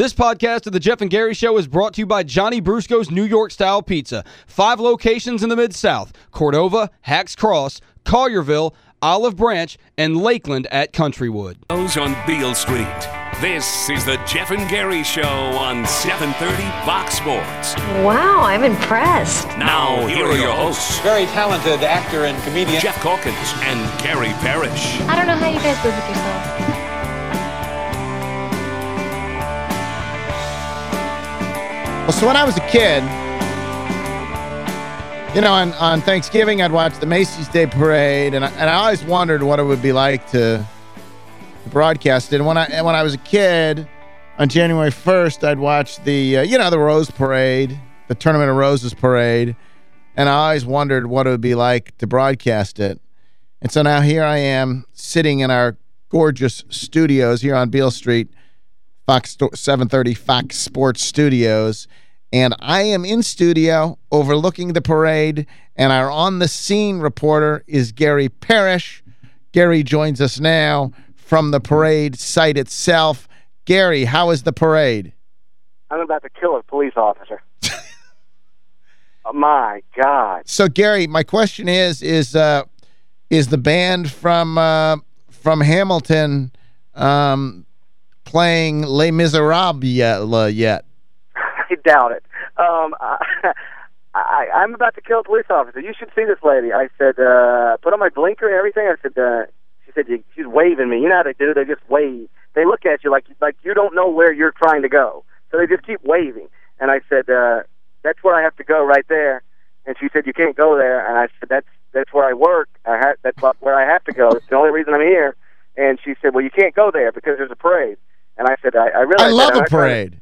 This podcast of the Geoff and Gary Show is brought to you by Johnny Brusco's New York Style Pizza. Five locations in the Mid-South, Cordova, Hacks Cross, Collierville, Olive Branch, and Lakeland at Countrywood. Those on Beale Street. This is the Geoff and Gary Show on 730 Fox Sports. Wow, I'm impressed. Now, here are your hosts, Very talented actor and comedian. Geoff Calkins and Gary Parrish. I don't know how you guys live with yourselves. Well, so when I was a kid, you know, on, on Thanksgiving, I'd watch the Macy's Day Parade, and I, and I always wondered what it would be like to, to broadcast it. And when I, when I was a kid, on January 1st, I'd watch the, uh, you know, the Rose Parade, the Tournament of Roses Parade, and I always wondered what it would be like to broadcast it. And so now here I am sitting in our gorgeous studios here on Beale Street, Fox 730 Fox Sports Studios. And I am in studio overlooking the parade, and our on-the-scene reporter is Gary Parrish. Gary joins us now from the parade site itself. Gary, how is the parade? I'm about to kill a police officer. oh, my God. So, Gary, my question is, is uh, is the band from uh, from Hamilton um, playing Les Miserables yet? I doubt it. Um, I, I, I'm about to kill a police officer. You should see this lady. I said, uh, put on my blinker and everything. I said, uh, she said, you, she's waving me. You know how they do? They just wave. They look at you like like you don't know where you're trying to go. So they just keep waving. And I said, uh, that's where I have to go right there. And she said, you can't go there. And I said, that's that's where I work. I ha- that's where I have to go. It's the only reason I'm here. And she said, well, you can't go there because there's a parade. And I said, I, I realize I love. A not trying to- parade.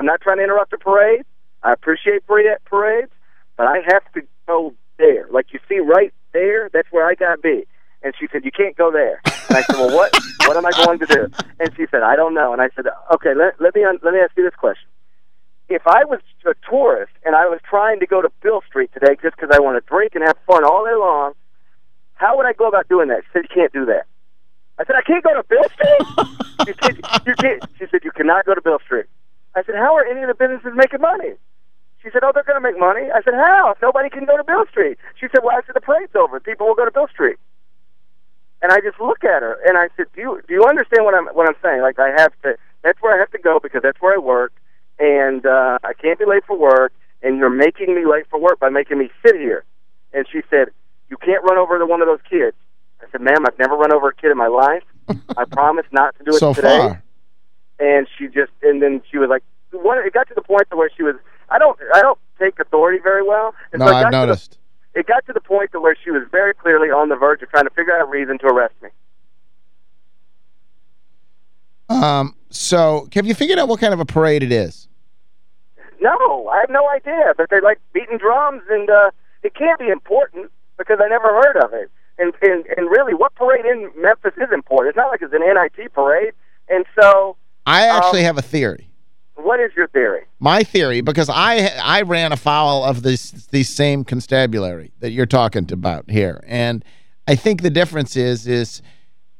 I'm not trying to interrupt a parade. I appreciate parades, but I have to go there. Like you see right there, that's where I got to be. And she said, you can't go there. And I said, well, what what am I going to do? And she said, I don't know. And I said, okay, let, let me let me ask you this question. If I was a tourist and I was trying to go to Beale Street today just because I want to drink and have fun all day long, how would I go about doing that? She said, you can't do that. I said, I can't go to Beale Street? you, can't, you can't. She said, you cannot go to Beale Street. I said, how are any of the businesses making money? She said, oh, they're going to make money. I said, how? If nobody can go to Beale Street. She said, well, after the parade's over, people will go to Beale Street. And I just look at her and I said, do you do you understand what I'm what I'm saying? Like I have to. That's where I have to go because that's where I work, and uh, I can't be late for work. And you're making me late for work by making me sit here. And she said, you can't run over to one of those kids. I said, ma'am, I've never run over a kid in my life. I promise not to do it So today far. And she just and then she was like one it got to the point to where she was I don't I don't take authority very well. And No, so it I've got to the- noticed. it got to the point to where she was very clearly on the verge of trying to figure out a reason to arrest me. Um, so, have you figured out what kind of a parade it is? no I have no idea but they're like beating drums and uh it can't be important because I never heard of it. And and and really what parade in Memphis is important? It's not like it's an NIT parade. And so I actually Um, have a theory. what is your theory My theory, because I I ran afoul of this the same constabulary that you're talking about here, and I think the difference is is,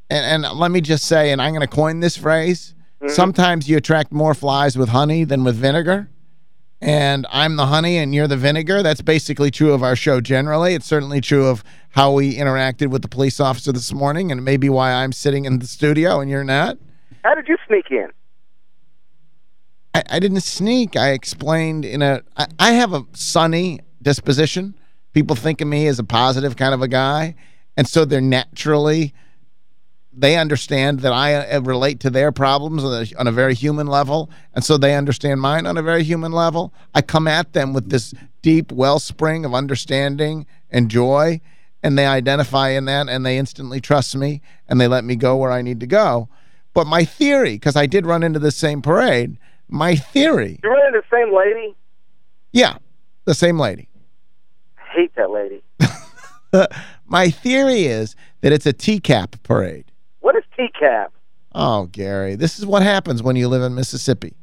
and, and let me just say, and I'm going to coin this phrase: sometimes you attract more flies with honey than with vinegar. And I'm the honey and you're the vinegar. That's basically true of our show generally. It's certainly true of how we interacted with the police officer this morning, and it may be why I'm sitting in the studio and you're not. How did you sneak in I, I didn't sneak. I explained in a. I, I have a sunny disposition. People think of me as a positive kind of a guy. And so they're naturally, they understand that I uh, relate to their problems on a, on a very human level. And so they understand mine on a very human level. I come at them with this deep wellspring of understanding and joy. And they identify in that and they instantly trust me and they let me go where I need to go. But my theory, because I did run into the same parade, my theory, you ran into the same lady yeah, the same lady. I hate that lady my theory is that it's a TCAP parade. what is TCAP Oh, Gary, this is what happens when you live in Mississippi.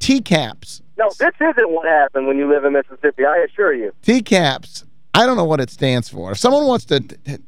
TCAPs, No, this isn't what happened when you live in Mississippi, I assure you. TCAPs, I don't know what it stands for. If someone wants to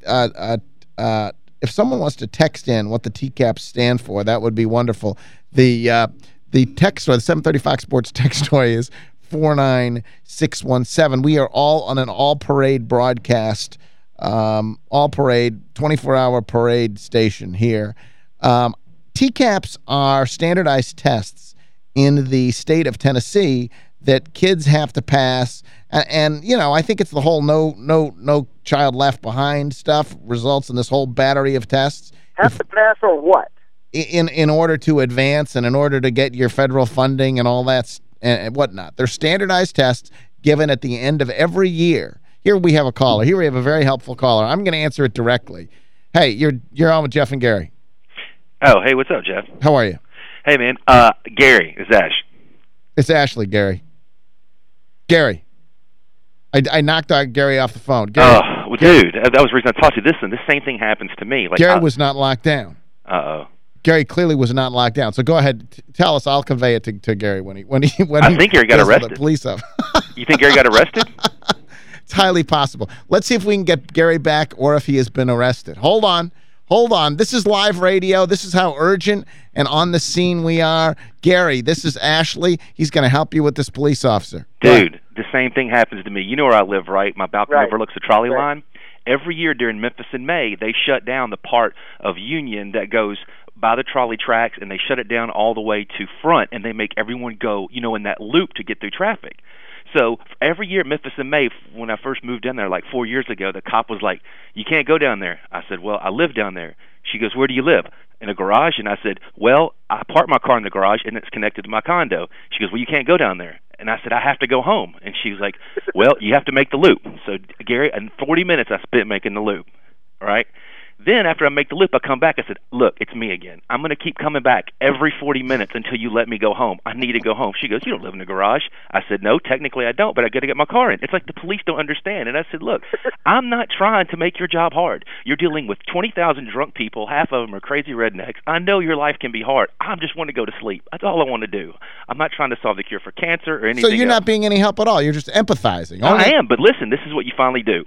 uh, uh, uh, if someone wants to text in what the TCAPs stand for, that would be wonderful. The uh, The text toy, the 730 Fox Sports text toy is 49617. We are all on an all-parade broadcast, um, all-parade, 24-hour parade station here. Um, TCAPs are standardized tests in the state of Tennessee that kids have to pass. And, and, you know, I think it's the whole no no no child left behind stuff results in this whole battery of tests Have to pass or what? in in order to advance and in order to get your federal funding and all that and, and whatnot. They're standardized tests given at the end of every year. Here we have a caller. Here we have a very helpful caller. I'm going to answer it directly. Hey, you're you're on with Geoff and Gary. Oh, hey, what's up, Geoff? How are you? Hey, man. Uh, Gary, is Ash. It's Ashley, Gary. Gary. I, I knocked out Gary off the phone. Gary, Oh, well, dude, that was the reason I talked to you. Listen, this same thing happens to me. Like, Gary I- was not locked down. Uh-oh. Gary clearly was not locked down. So go ahead, t tell us. I'll convey it to, to Gary when he when he when I he think Gary got to the arrested. police of. You think Gary got arrested? It's highly possible. Let's see if we can get Gary back or if he has been arrested. Hold on. Hold on. This is live radio. This is how urgent and on the scene we are. Gary, this is Ashley. He's going to help you with this police officer. Go ahead. Dude, the same thing happens to me. You know where I live, right? My balcony Right. overlooks the trolley Right. line. Every year during Memphis in May, they shut down the part of Union that goes by the trolley tracks, and they shut it down all the way to front, and they make everyone go, you know, in that loop to get through traffic. So every year, at Memphis in May, when I first moved down there like four years ago, the cop was like, "You can't go down there." I said, "Well, I live down there." She goes, "Where do you live?" In a garage, and I said, "Well, I park my car in the garage, and it's connected to my condo." She goes, "Well, you can't go down there." And I said, "I have to go home." And she was like, "Well, you have to make the loop." So Gary, in 40 minutes, I spent making the loop. Right. Then after I make the loop, I come back. I said, "Look, it's me again. I'm going to keep coming back every 40 minutes until you let me go home. I need to go home." She goes, "You don't live in a garage." I said, "No, technically I don't, but I got to get my car in." It's like the police don't understand. And I said, "Look, I'm not trying to make your job hard. You're dealing with 20,000 drunk people. Half of them are crazy rednecks. I know your life can be hard. I just want to go to sleep. That's all I want to do. I'm not trying to solve the cure for cancer or anything." So you're else. not being any help at all. You're just empathizing. No, I am, but listen, this is what you finally do.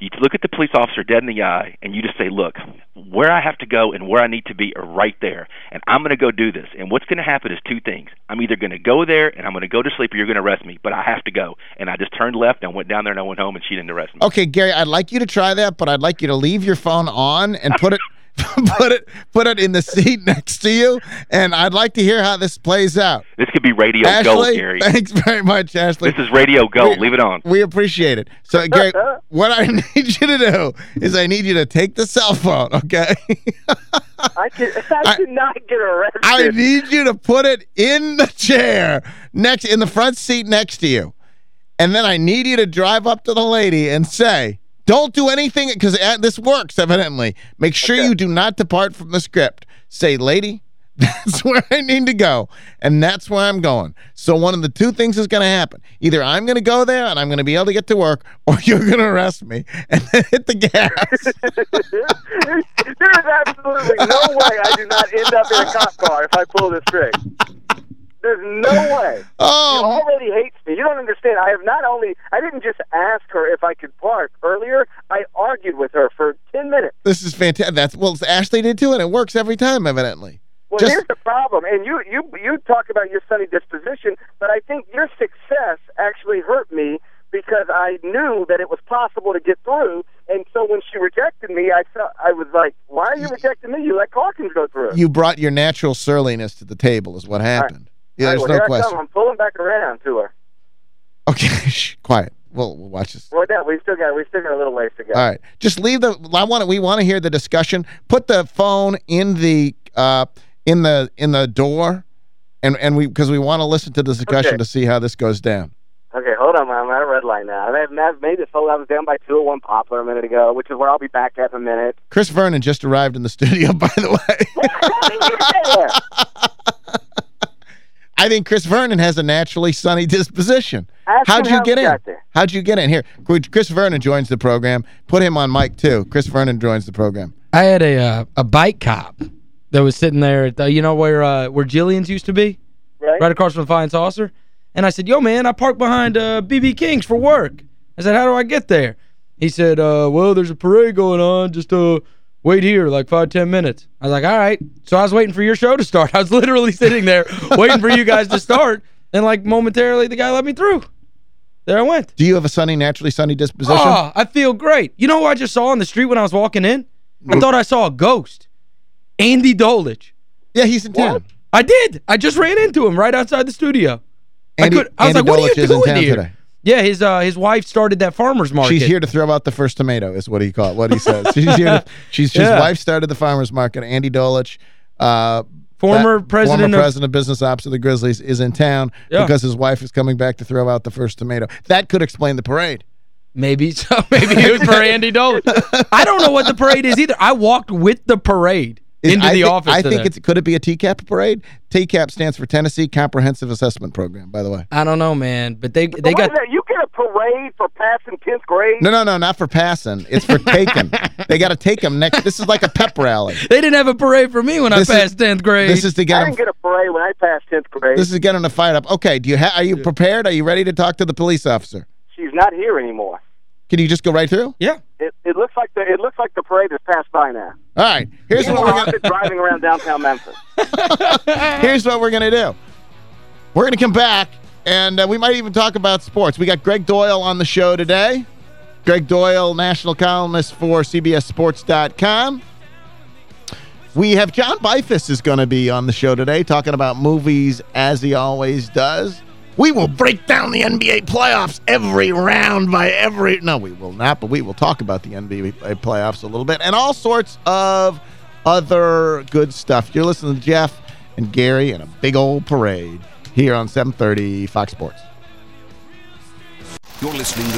You look at the police officer dead in the eye, and you just say, "Look, where I have to go and where I need to be are right there, and I'm going to go do this." And what's going to happen is two things: I'm either going to go there and I'm going to go to sleep, or you're going to arrest me. But I have to go, and I just turned left and went down there and I went home, and she didn't arrest me. Okay, Gary, I'd like you to try that, but I'd like you to leave your phone on and put it put it put it in the seat next to you, and I'd like to hear how this plays out. This could be radio gold, Ashley, Gary. thanks very much, Ashley. This is radio gold. We- Leave it on. We appreciate it. So, Gary, what I need you to do is I need you to take the cell phone, okay? I could, I, I- could not get arrested. I need you to put it in the chair next in the front seat next to you. And then I need you to drive up to the lady and say, don't do anything because uh, this works evidently. Make sure Okay. you do not depart from the script. Say, lady, that's where I need to go. And that's where I'm going. So one of the two things is going to happen. Either I'm going to go there and I'm going to be able to get to work or you're going to arrest me and then hit the gas. there is absolutely no way I do not end up in a cop car if I pull this trick. There's no way. oh. She oh, already hates me. You don't understand. I have not only I didn't just ask her if I could park earlier. I argued with her for ten minutes. this is fantastic. That's well, Ashley did too, and it works every time, evidently. Well, Just- here's the problem, and you you you talk about your sunny disposition, but I think your success actually hurt me because I knew that it was possible to get through, and so when she rejected me, I felt I was like, "Why are you rejecting me? You let Calkins go through." You brought your natural surliness to the table is what happened. Yeah, All right, there's well, no question. come. I'm pulling back around to her. Okay, shh, quiet. We'll, we'll watch this. Well, that we still got we still got a little ways to go. All right. Just leave the I want we want to hear the discussion. Put the phone in the uh in the in the door and and we because we want to listen to the discussion Okay. to see how this goes down. Okay, hold on. I'm at a red light now. I've, I've made this whole. I was down by 201 Poplar a minute ago, which is where I'll be back at in a minute. Chris Vernon just arrived in the studio by the way. I think Chris Vernon has a naturally sunny disposition. How'd you get in? there. How'd you get in? Here, Chris Vernon joins the program. Put him on mic, too. Chris Vernon joins the program. I had a uh, a bike cop that was sitting there, at the, you know, where uh, where Jillian's used to be? Right? Right across from the Flying Saucer. And I said, yo, man, I parked behind uh, BB King's for work. I said, how do I get there? He said, uh, well, there's a parade going on. Just uh, wait here like five ten minutes. I was like, all right. So I was waiting for your show to start. I was literally sitting there waiting for you guys to start. And like momentarily the guy let me through. There I went. Do you have a sunny, naturally sunny disposition? Oh, I feel great. You know who I just saw on the street when I was walking in? I thought I saw a ghost. Andy Dolich. Yeah, he's in town. I did. I just ran into him right outside the studio. Andy, I, could, I was Andy like, what are you doing here? today. Yeah, his uh, his wife started that farmer's market. She's here to throw out the first tomato, is what he called, what he says. She's here. To, she's his wife started the farmers market. Andy Dolich, uh, Former that- president former of- president of business ops of the Grizzlies, is in town Yeah. because his wife is coming back to throw out the first tomato. That could explain the parade. Maybe so. Maybe it was for Andy Dolan. I don't know what the parade is either. I walked with the parade Is- into I the thi- office I today. think it's could it be a TCAP parade? TCAP stands for Tennessee Comprehensive Assessment Program, by the way. I don't know, man. But they they Wait got minute, you get a parade for passing 10th grade? No, no, no, not for passing. It's for taking. they got to take them next. This is like a pep rally. they didn't have a parade for me when This I passed 10th grade. This is to get them didn't get a parade when I passed 10th grade. This is getting them to fight up. Okay, do you ha are you prepared? Are you ready to talk to the police officer? She's not here anymore. Can you just go right through? yeah. It, it looks like the it looks like the parade has passed by now. All right. Here's what we're gonna driving around downtown Memphis. Here's what we're gonna do. We're gonna come back and uh, we might even talk about sports. We got Gregg Doyel on the show today. Gregg Doyel, national columnist for CBSSports.com. We have John Beifuss is going to be on the show today talking about movies as he always does. We will break down the NBA playoffs every round by every... No, we will not, but we will talk about the NBA playoffs a little bit and all sorts of other good stuff. You're listening to Geoff and Gary and a big old parade here on 730 Fox Sports. You're listening to